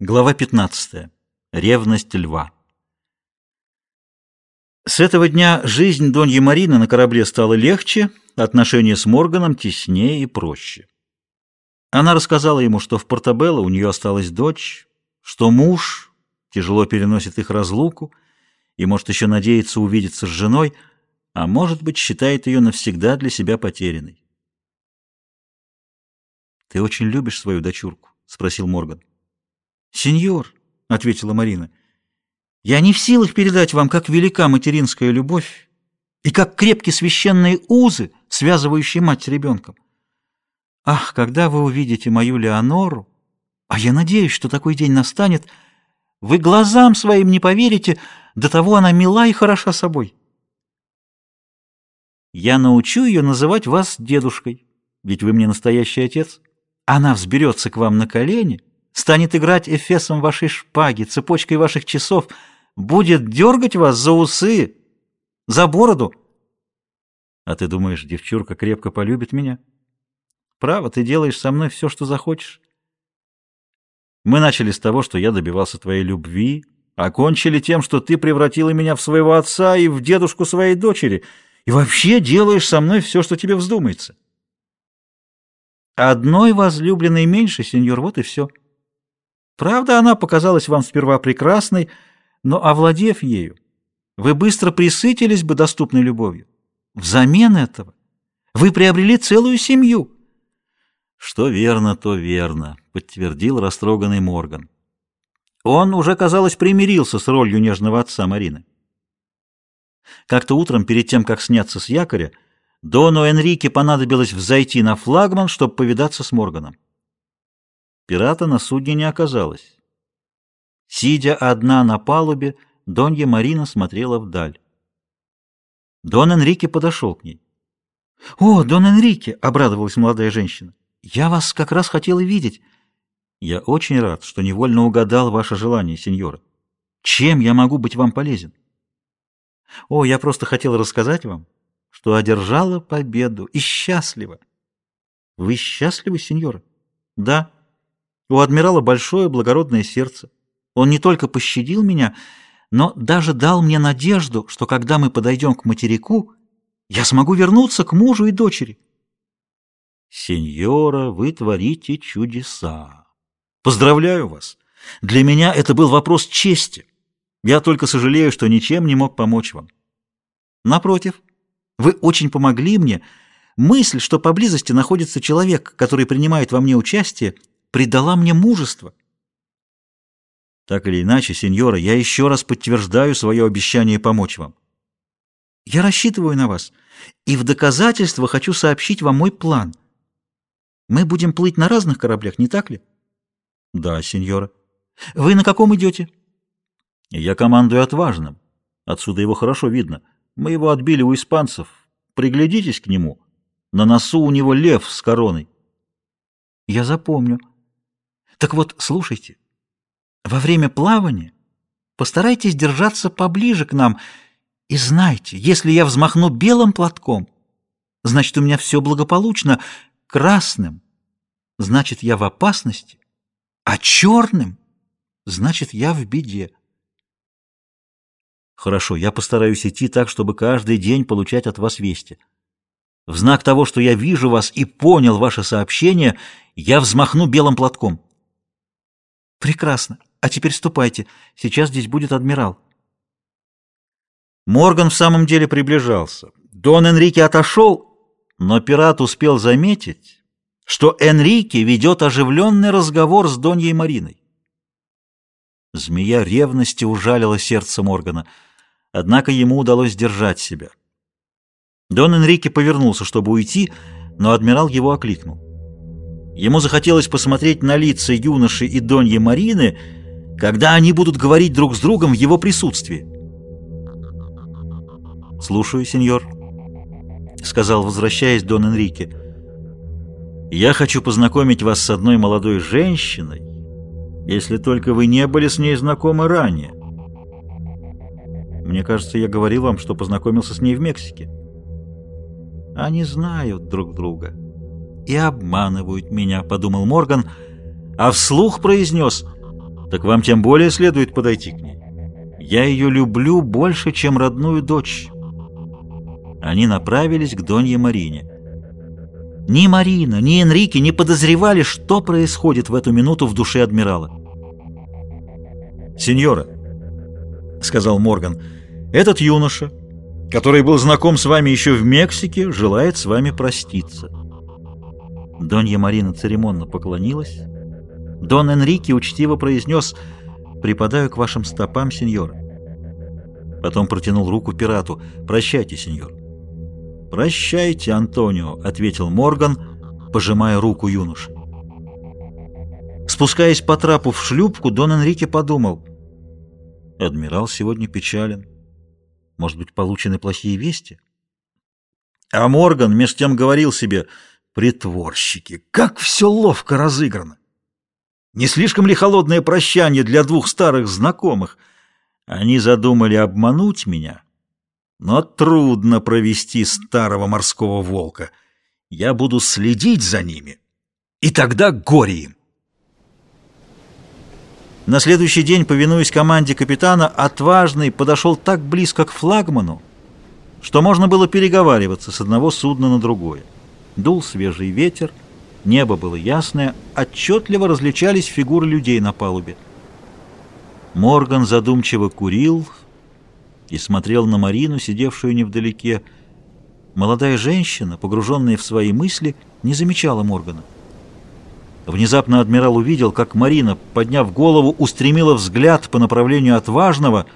Глава 15. Ревность льва. С этого дня жизнь Доньи Марины на корабле стала легче, отношения с Морганом теснее и проще. Она рассказала ему, что в Портабелло у нее осталась дочь, что муж тяжело переносит их разлуку и может еще надеяться увидеться с женой, а может быть считает ее навсегда для себя потерянной. «Ты очень любишь свою дочурку?» — спросил Морган. «Сеньор», — ответила Марина, — «я не в силах передать вам, как велика материнская любовь и как крепки священные узы, связывающие мать с ребенком. Ах, когда вы увидите мою Леонору, а я надеюсь, что такой день настанет, вы глазам своим не поверите, до того она мила и хороша собой. Я научу ее называть вас дедушкой, ведь вы мне настоящий отец. Она взберется к вам на колени — станет играть эфесом вашей шпаги, цепочкой ваших часов, будет дергать вас за усы, за бороду. А ты думаешь, девчурка крепко полюбит меня? Право, ты делаешь со мной все, что захочешь. Мы начали с того, что я добивался твоей любви, окончили тем, что ты превратила меня в своего отца и в дедушку своей дочери, и вообще делаешь со мной все, что тебе вздумается. Одной возлюбленной меньше, сеньор, вот и все. Правда, она показалась вам сперва прекрасной, но, овладев ею, вы быстро присытились бы доступной любовью. Взамен этого вы приобрели целую семью. Что верно, то верно, подтвердил растроганный Морган. Он уже, казалось, примирился с ролью нежного отца Марины. Как-то утром, перед тем, как сняться с якоря, Дону Энрике понадобилось взойти на флагман, чтобы повидаться с Морганом. Пирата на судне не оказалось. Сидя одна на палубе, Донья Марина смотрела вдаль. Дон Энрике подошел к ней. — О, Дон Энрике! — обрадовалась молодая женщина. — Я вас как раз хотела видеть. — Я очень рад, что невольно угадал ваше желание, сеньора. Чем я могу быть вам полезен? — О, я просто хотела рассказать вам, что одержала победу и счастлива. — Вы счастливы, сеньора? — Да. — у адмирала большое благородное сердце. Он не только пощадил меня, но даже дал мне надежду, что когда мы подойдем к материку, я смогу вернуться к мужу и дочери. Сеньора, вы творите чудеса. Поздравляю вас. Для меня это был вопрос чести. Я только сожалею, что ничем не мог помочь вам. Напротив, вы очень помогли мне. Мысль, что поблизости находится человек, который принимает во мне участие, придала мне мужество. Так или иначе, сеньора, я еще раз подтверждаю свое обещание помочь вам. Я рассчитываю на вас, и в доказательство хочу сообщить вам мой план. Мы будем плыть на разных кораблях, не так ли? Да, сеньора. Вы на каком идете? Я командую отважным. Отсюда его хорошо видно. Мы его отбили у испанцев. Приглядитесь к нему. На носу у него лев с короной. Я запомню. Так вот, слушайте, во время плавания постарайтесь держаться поближе к нам и знайте, если я взмахну белым платком, значит, у меня все благополучно, красным, значит, я в опасности, а черным, значит, я в беде. Хорошо, я постараюсь идти так, чтобы каждый день получать от вас вести. В знак того, что я вижу вас и понял ваше сообщение, я взмахну белым платком. Прекрасно. А теперь ступайте. Сейчас здесь будет адмирал. Морган в самом деле приближался. Дон Энрике отошел, но пират успел заметить, что Энрике ведет оживленный разговор с Доньей Мариной. Змея ревности ужалила сердце Моргана, однако ему удалось сдержать себя. Дон Энрике повернулся, чтобы уйти, но адмирал его окликнул. Ему захотелось посмотреть на лица юноши и Доньи Марины, когда они будут говорить друг с другом в его присутствии. «Слушаю, сеньор», — сказал, возвращаясь Дон Энрике. «Я хочу познакомить вас с одной молодой женщиной, если только вы не были с ней знакомы ранее. Мне кажется, я говорил вам, что познакомился с ней в Мексике. Они знают друг друга» и обманывают меня», — подумал Морган, а вслух произнес Так вам тем более следует подойти к ней. Я ее люблю больше, чем родную дочь. Они направились к Донье Марине. Ни Марина, ни Энрике не подозревали, что происходит в эту минуту в душе адмирала. «Сеньора», — сказал Морган, — «этот юноша, который был знаком с вами еще в Мексике, желает с вами проститься». Донья Марина церемонно поклонилась. Дон Энрике учтиво произнес «Припадаю к вашим стопам, сеньор». Потом протянул руку пирату «Прощайте, сеньор». «Прощайте, Антонио», — ответил Морган, пожимая руку юноши. Спускаясь по трапу в шлюпку, Дон Энрике подумал. Адмирал сегодня печален. Может быть, получены плохие вести? А Морган меж тем говорил себе, притворщики, как все ловко разыграно. Не слишком ли холодное прощание для двух старых знакомых? Они задумали обмануть меня, но трудно провести старого морского волка. Я буду следить за ними, и тогда горе им. На следующий день, повинуясь команде капитана, отважный подошел так близко к флагману, что можно было переговариваться с одного судна на другое. Дул свежий ветер, небо было ясное, отчетливо различались фигуры людей на палубе. Морган задумчиво курил и смотрел на Марину, сидевшую невдалеке. Молодая женщина, погруженная в свои мысли, не замечала Моргана. Внезапно адмирал увидел, как Марина, подняв голову, устремила взгляд по направлению отважного.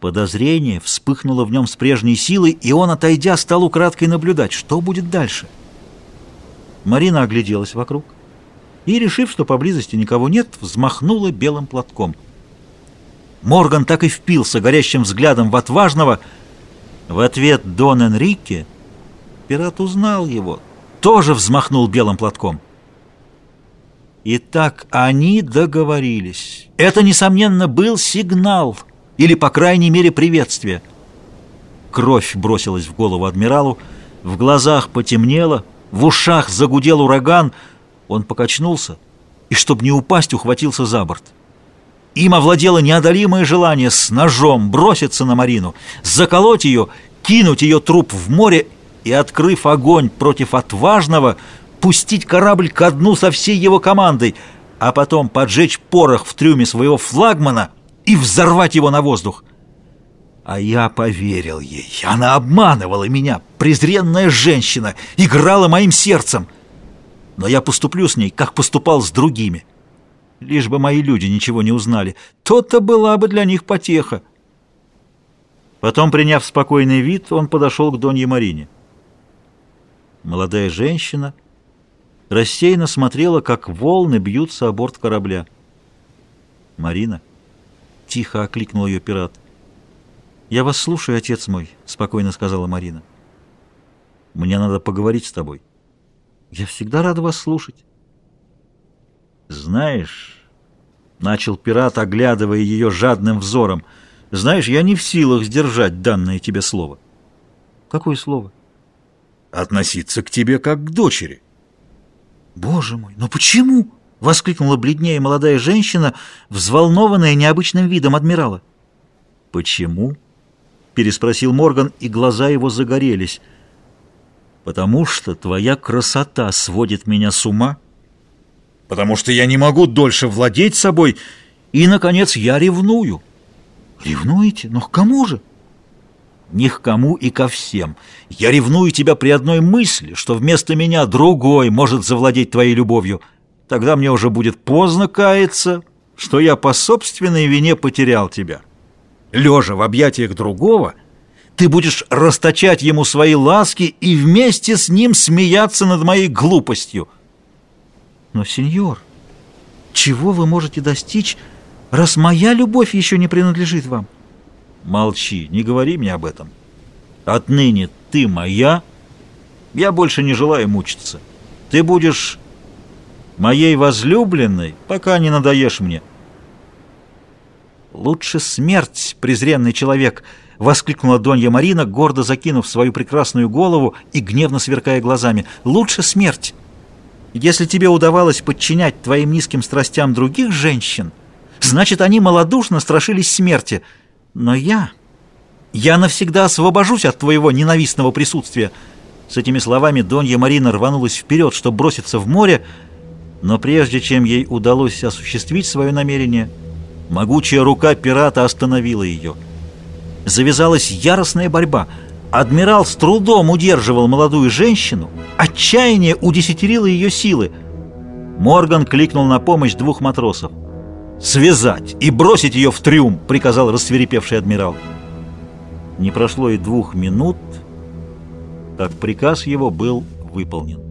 Подозрение вспыхнуло в нем с прежней силой, и он, отойдя, стал украдкой наблюдать, что будет дальше. Марина огляделась вокруг и, решив, что поблизости никого нет, взмахнула белым платком. Морган так и впился горящим взглядом в отважного. В ответ Дон Энрике, пират узнал его, тоже взмахнул белым платком. Итак, они договорились. Это, несомненно, был сигнал, или, по крайней мере, приветствие. Кровь бросилась в голову адмиралу, в глазах потемнело, в ушах загудел ураган. Он покачнулся и, чтобы не упасть, ухватился за борт. Им овладело неодолимое желание с ножом броситься на Марину, заколоть ее, кинуть ее труп в море и, открыв огонь против отважного, пустить корабль ко дну со всей его командой, а потом поджечь порох в трюме своего флагмана и взорвать его на воздух. А я поверил ей. Она обманывала меня, презренная женщина, играла моим сердцем. Но я поступлю с ней, как поступал с другими. Лишь бы мои люди ничего не узнали. То-то была бы для них потеха. Потом, приняв спокойный вид, он подошел к Донье Марине. Молодая женщина рассеянно смотрела, как волны бьются о борт корабля. «Марина?» — тихо окликнул ее пират. «Я вас слушаю, отец мой», — спокойно сказала Марина. «Мне надо поговорить с тобой». «Я всегда рада вас слушать». «Знаешь...» — начал пират, оглядывая ее жадным взором. «Знаешь, я не в силах сдержать данное тебе слово». «Какое слово?» «Относиться к тебе как к дочери». «Боже мой, но почему?» — воскликнула бледнее молодая женщина, взволнованная необычным видом адмирала. «Почему?» — переспросил Морган, и глаза его загорелись. «Потому что твоя красота сводит меня с ума, потому что я не могу дольше владеть собой, и, наконец, я ревную». «Ревнуете? Но к кому же?» ни к кому и ко всем. Я ревную тебя при одной мысли, что вместо меня другой может завладеть твоей любовью. Тогда мне уже будет поздно каяться, что я по собственной вине потерял тебя. Лежа в объятиях другого, ты будешь расточать ему свои ласки и вместе с ним смеяться над моей глупостью. Но, сеньор, чего вы можете достичь, раз моя любовь еще не принадлежит вам? — Молчи, не говори мне об этом. Отныне ты моя. Я больше не желаю мучиться. Ты будешь моей возлюбленной, пока не надоешь мне. Лучше смерть, презренный человек, воскликнула Донья Марина, гордо закинув свою прекрасную голову и гневно сверкая глазами. Лучше смерть. Если тебе удавалось подчинять твоим низким страстям других женщин, Значит, они малодушно страшились смерти. Но я... Я навсегда освобожусь от твоего ненавистного присутствия. С этими словами Донья Марина рванулась вперед, чтобы броситься в море, но прежде чем ей удалось осуществить свое намерение, могучая рука пирата остановила ее. Завязалась яростная борьба. Адмирал с трудом удерживал молодую женщину, отчаяние удесятерило ее силы. Морган кликнул на помощь двух матросов. «Связать и бросить ее в трюм!» — приказал рассверепевший адмирал. Не прошло и двух минут, как приказ его был выполнен.